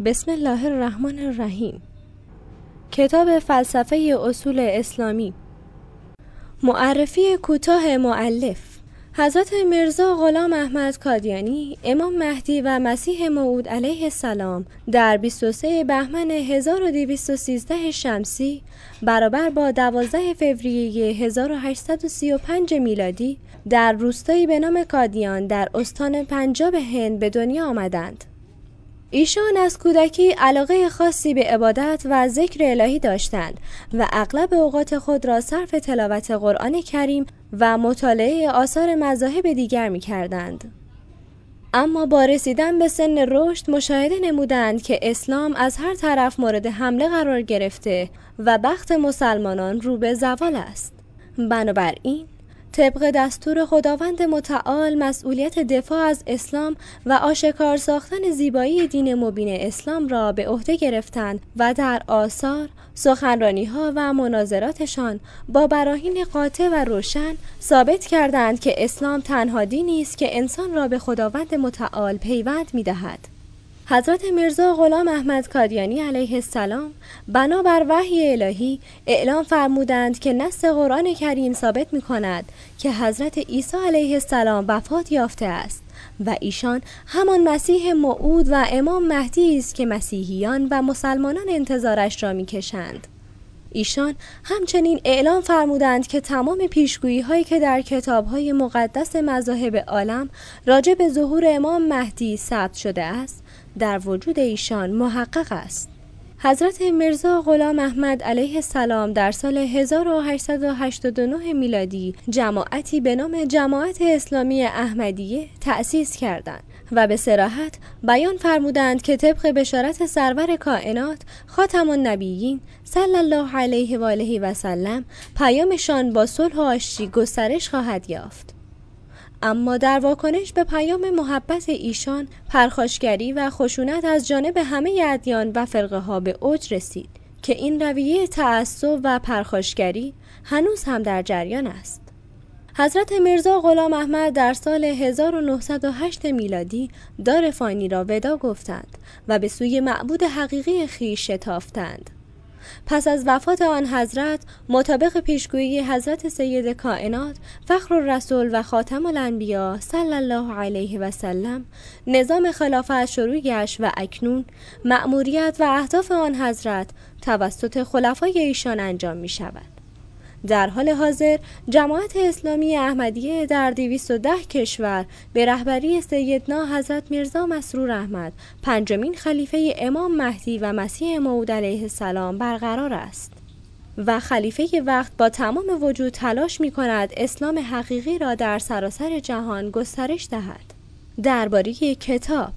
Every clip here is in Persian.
بسم الله الرحمن الرحیم کتاب فلسفه اصول اسلامی معرفی کوتاه معلف حضرت مرزا غلام احمد کادیانی امام مهدی و مسیح موعود علیه السلام در 23 بهمن 1213 شمسی برابر با 12 فوریه 1835 میلادی در روستایی به نام کادیان در استان پنجاب هند به دنیا آمدند. ایشان از کودکی علاقه خاصی به عبادت و ذکر الهی داشتند و اغلب اوقات خود را صرف تلاوت قرآن کریم و مطالعه آثار مذاهب دیگر می کردند. اما با رسیدن به سن رشد مشاهده نمودند که اسلام از هر طرف مورد حمله قرار گرفته و بخت مسلمانان رو به زوال است. بنابراین طبق دستور خداوند متعال مسئولیت دفاع از اسلام و آشکار ساختن زیبایی دین مبین اسلام را به عهده گرفتند و در آثار، سخنرانی ها و مناظراتشان با براهین قاطع و روشن ثابت کردند که اسلام تنها دینی است که انسان را به خداوند متعال پیوند می دهد. حضرت مرزا غلام احمد کادیانی علیه السلام بنابر وحی الهی اعلام فرمودند که نص قرآن کریم ثابت می کند که حضرت عیسی علیه السلام وفات یافته است و ایشان همان مسیح موعود و امام مهدی است که مسیحیان و مسلمانان انتظارش را می‌کشند. ایشان همچنین اعلام فرمودند که تمام پیشگویی هایی که در کتاب های مقدس مذاهب عالم راجع به ظهور امام مهدی ثبت شده است در وجود ایشان محقق است. حضرت مرزا غلام احمد علیه السلام در سال 1889 میلادی جماعتی به نام جماعت اسلامی احمدیه تأسیس کردند و به سراحت بیان فرمودند که طبق بشارت سرور کائنات خاتم النبیین صلی الله علیه و آله و سلم پیامشان با صلح و آشتی گسترش خواهد یافت اما در واکنش به پیام محبت ایشان پرخاشگری و خشونت از جانب همه ادیان و فرقه ها به اوج رسید که این رویه تعصب و پرخاشگری هنوز هم در جریان است. حضرت مرزا غلام احمد در سال 1908 میلادی دار فانی را ودا گفتند و به سوی معبود حقیقی خیش شتافتند. پس از وفات آن حضرت مطابق پیشگویی حضرت سید کائنات فخر الرسول و خاتم الانبیا صلی الله علیه و سلم نظام خلافت شروع گشت و اکنون مأموریت و اهداف آن حضرت توسط خلفای ایشان انجام می شود در حال حاضر جماعت اسلامی احمدیه در 210 کشور به رهبری سیدنا حضرت میرزا مسرور احمد پنجمین خلیفه امام مهدی و مسیح موعود علیه السلام برقرار است. و خلیفه وقت با تمام وجود تلاش می کند اسلام حقیقی را در سراسر جهان گسترش دهد. درباره کتاب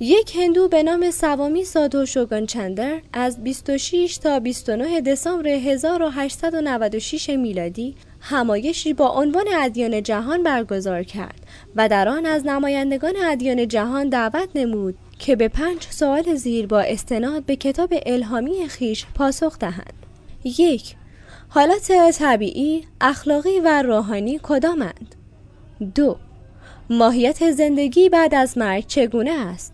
یک هندو به نام سوامی سادو شوگان چندر از 26 تا 29 دسامبر 1896 میلادی همایشی با عنوان ادیان جهان برگزار کرد و در آن از نمایندگان ادیان جهان دعوت نمود که به پنج سوال زیر با استناد به کتاب الهامی خیش پاسخ دهند. یک حالات طبیعی، اخلاقی و روحانی کدامند؟ دو ماهیت زندگی بعد از مرگ چگونه است؟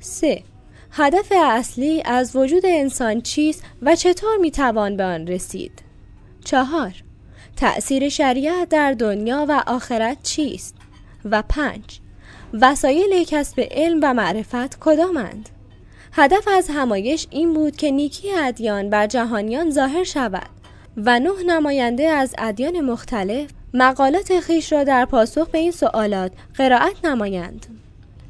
3. هدف اصلی از وجود انسان چیست و چطور می‌توان به آن رسید؟ 4. تأثیر شریعت در دنیا و آخرت چیست؟ و 5. وسایل کسب علم و معرفت کدامند؟ هدف از همایش این بود که نیکی ادیان بر جهانیان ظاهر شود و نه نماینده از ادیان مختلف مقالات خیش را در پاسخ به این سوالات قرائت نمایند.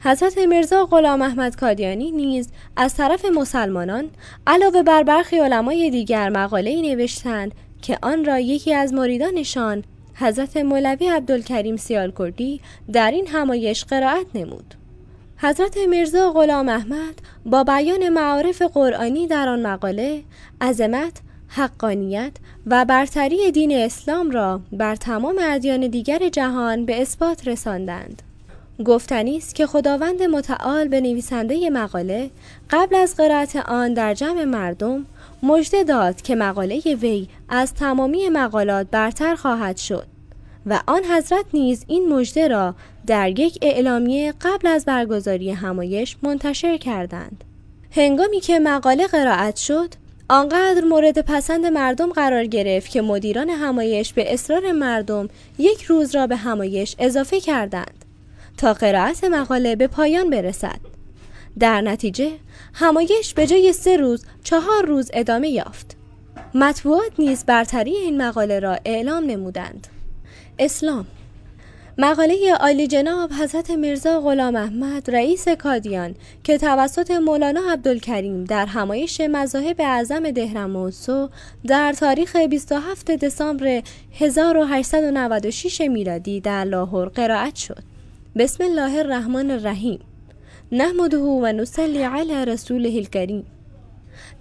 حضرت مرزا غلام احمد کادیانی نیز از طرف مسلمانان علاوه بر برخی علمای دیگر مقاله نوشتند که آن را یکی از مریدانشان حضرت مولوی عبدالکریم سیالکردی در این همایش قرائت نمود. حضرت مرزا غلام احمد با بیان معارف قرآنی در آن مقاله عظمت حقانیت و برتری دین اسلام را بر تمام ادیان دیگر جهان به اثبات رساندند. گفتنی است که خداوند متعال به نویسنده مقاله قبل از قرائت آن در جمع مردم مژده داد که مقاله وی از تمامی مقالات برتر خواهد شد و آن حضرت نیز این مژده را در یک اعلامیه قبل از برگزاری همایش منتشر کردند. هنگامی که مقاله قرائت شد آنقدر مورد پسند مردم قرار گرفت که مدیران همایش به اصرار مردم یک روز را به همایش اضافه کردند. تا قرائت مقاله به پایان برسد. در نتیجه همایش به جای سه روز چهار روز ادامه یافت. مطبوعات نیز برتری این مقاله را اعلام نمودند. اسلام مقاله عالی جناب حضرت مرزا غلام احمد رئیس کادیان که توسط مولانا عبدالکریم در همایش مذاهب اعظم دهرموسو در تاریخ 27 دسامبر 1896 میلادی در لاهور قرائت شد. بسم الله الرحمن الرحیم نحمده و نصلی علی رسوله الکریم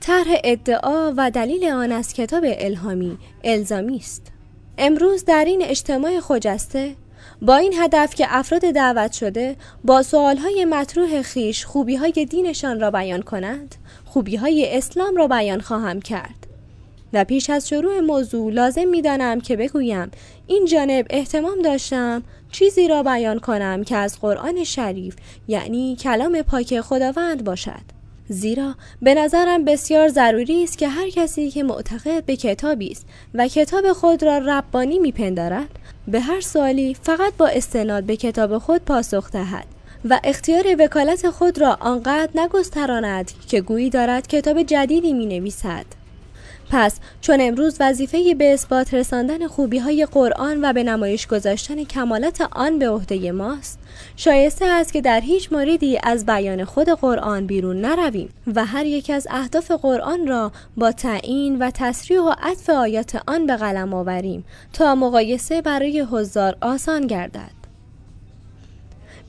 طرح ادعا و دلیل آن از کتاب الهامی الزامی است امروز در این اجتماع خجسته با این هدف که افراد دعوت شده با سوالهای مطروح خیش خوبیهای دینشان را بیان کنند خوبیهای اسلام را بیان خواهم کرد و پیش از شروع موضوع لازم می‌دانم که بگویم این جانب احتمام داشتم چیزی را بیان کنم که از قرآن شریف یعنی کلام پاک خداوند باشد زیرا به نظرم بسیار ضروری است که هر کسی که معتقد به کتابی است و کتاب خود را ربانی میپندارد به هر سوالی فقط با استناد به کتاب خود پاسخ دهد و اختیار وکالت خود را آنقدر نگستراند که گویی دارد کتاب جدیدی می نویسد. پس چون امروز وظیفه به اثبات رساندن خوبی های قرآن و به نمایش گذاشتن کمالات آن به عهده ماست شایسته است که در هیچ موردی از بیان خود قرآن بیرون نرویم و هر یک از اهداف قرآن را با تعیین و تصریح و عطف آیات آن به قلم آوریم تا مقایسه برای حضار آسان گردد.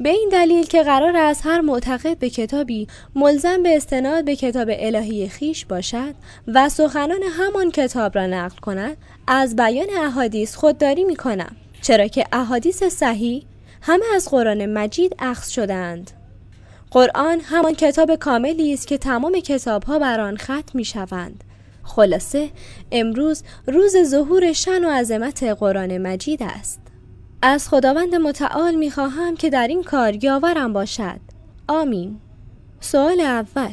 به این دلیل که قرار است هر معتقد به کتابی ملزم به استناد به کتاب الهی خیش باشد و سخنان همان کتاب را نقل کند از بیان احادیث خودداری می کنم چرا که احادیث صحیح همه از قرآن مجید اخذ شدند قرآن همان کتاب کاملی است که تمام کتابها بر آن ختم می شوند خلاصه امروز روز ظهور شن و عظمت قرآن مجید است. از خداوند متعال می خواهم که در این کار یاورم باشد. آمین. سوال اول.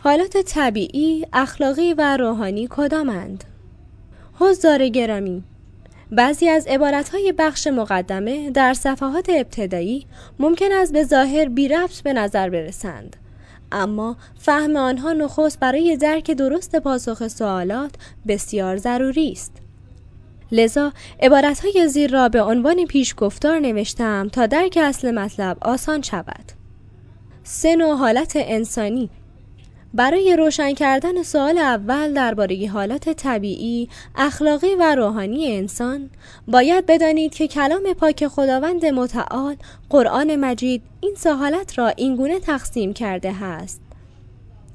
حالات طبیعی، اخلاقی و روحانی کدامند؟ حضار گرامی بعضی از عبارتهای بخش مقدمه در صفحات ابتدایی ممکن است به ظاهر بی ربط به نظر برسند. اما فهم آنها نخست برای درک درست پاسخ سوالات بسیار ضروری است. لذا های زیر را به عنوان پیشگفتار نوشتم تا درک اصل مطلب آسان شود. سه نوع حالت انسانی برای روشن کردن سوال اول درباره حالات طبیعی، اخلاقی و روحانی انسان باید بدانید که کلام پاک خداوند متعال قرآن مجید این سه حالت را اینگونه تقسیم کرده است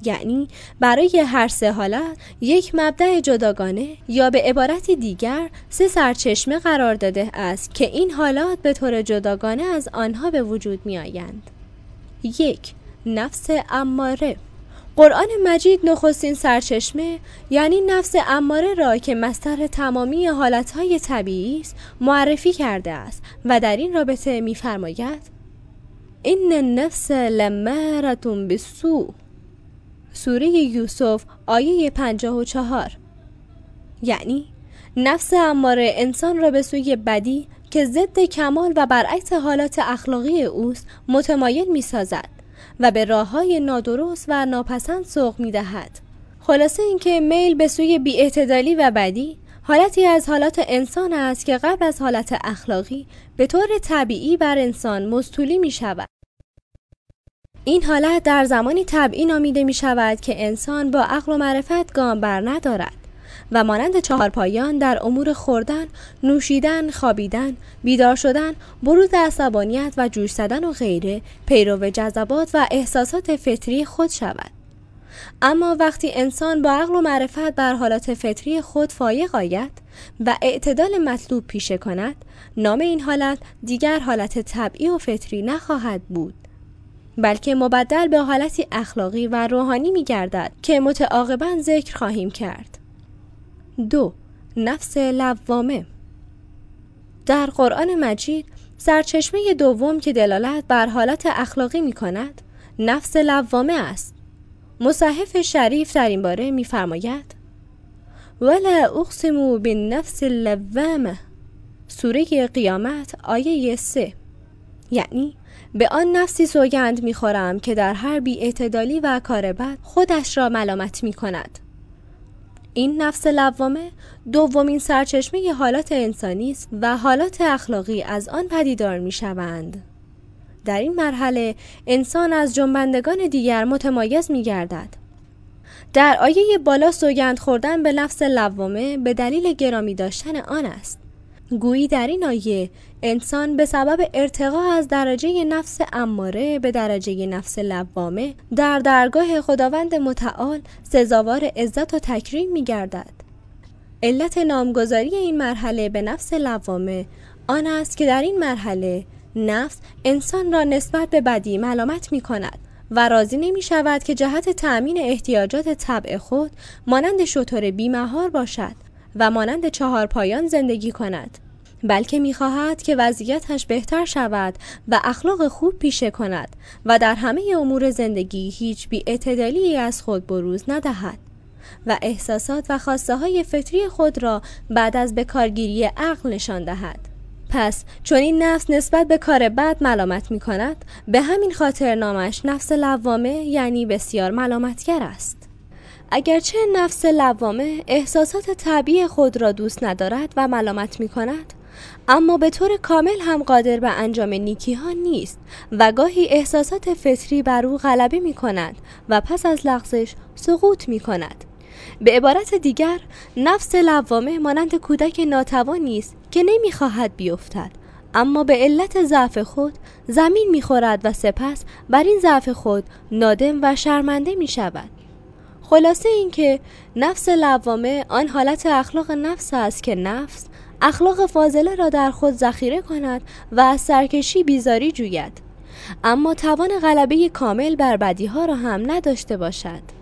یعنی برای هر سه حالت یک مبدع جداگانه یا به عبارتی دیگر سه سرچشمه قرار داده است که این حالات به طور جداگانه از آنها به وجود می آیند. یک نفس اماره قرآن مجید نخستین سرچشمه یعنی نفس اماره را که مستر تمامی حالتهای طبیعی است معرفی کرده است و در این رابطه می‌فرماید این النفس لمارتون بالسوء سوره یوسف آیه 54 یعنی نفس اماره انسان را به سوی بدی که ضد کمال و برعکس حالات اخلاقی اوست متمایل می سازد و به راه های نادرست و ناپسند سوق می دهد. خلاصه اینکه میل به سوی بیاعتدالی و بدی حالتی از حالات انسان است که قبل از حالت اخلاقی به طور طبیعی بر انسان مستولی می شود. این حالت در زمانی طبعی نامیده می شود که انسان با عقل و معرفت گام بر ندارد و مانند چهار پایان در امور خوردن، نوشیدن، خوابیدن، بیدار شدن، بروز عصبانیت و جوش زدن و غیره پیرو جذبات و احساسات فطری خود شود. اما وقتی انسان با عقل و معرفت بر حالات فطری خود فایق آید و اعتدال مطلوب پیشه کند نام این حالت دیگر حالت طبعی و فطری نخواهد بود بلکه مبدل به حالتی اخلاقی و روحانی می گردد که متعاقبا ذکر خواهیم کرد. دو نفس لوامه. در قرآن مجید سرچشمه دوم که دلالت بر حالت اخلاقی می کند نفس لوامه است. مصحف شریف در این باره میفرماید ولا اقسم بالنفس اللوامه سوره قیامت آیه 3 یعنی به آن نفسی سوگند می‌خورم که در هر بی اعتدالی و کار بد خودش را ملامت می کند. این نفس لوامه دومین سرچشمه حالات انسانی است و حالات اخلاقی از آن پدیدار می شوند. در این مرحله انسان از جنبندگان دیگر متمایز می گردد. در آیه بالا سوگند خوردن به نفس لوامه به دلیل گرامی داشتن آن است. گویی در این آیه انسان به سبب ارتقا از درجه نفس اماره به درجه نفس لوامه در درگاه خداوند متعال سزاوار عزت و تکریم می گردد. علت نامگذاری این مرحله به نفس لوامه آن است که در این مرحله نفس انسان را نسبت به بدی ملامت می کند و راضی نمی شود که جهت تأمین احتیاجات طبع خود مانند شطور بیمهار باشد و مانند چهار پایان زندگی کند بلکه می‌خواهد که وضعیتش بهتر شود و اخلاق خوب پیشه کند و در همه امور زندگی هیچ بی از خود بروز ندهد و احساسات و خواسته های فطری خود را بعد از بکارگیری عقل نشان دهد. پس چون این نفس نسبت به کار بد ملامت می کند به همین خاطر نامش نفس لوامه یعنی بسیار ملامتگر است. اگرچه نفس لوامه احساسات طبیعی خود را دوست ندارد و ملامت می کند اما به طور کامل هم قادر به انجام نیکی ها نیست و گاهی احساسات فطری بر او غلبه می کند و پس از لغزش سقوط می کند به عبارت دیگر نفس لوامه مانند کودک ناتوانی است که نمی‌خواهد بیفتد اما به علت ضعف خود زمین می‌خورد و سپس بر این ضعف خود نادم و شرمنده می شود خلاصه اینکه نفس لوامه آن حالت اخلاق نفس است که نفس اخلاق فاضله را در خود ذخیره کند و از سرکشی بیزاری جوید. اما توان غلبه کامل بر بدیها را هم نداشته باشد.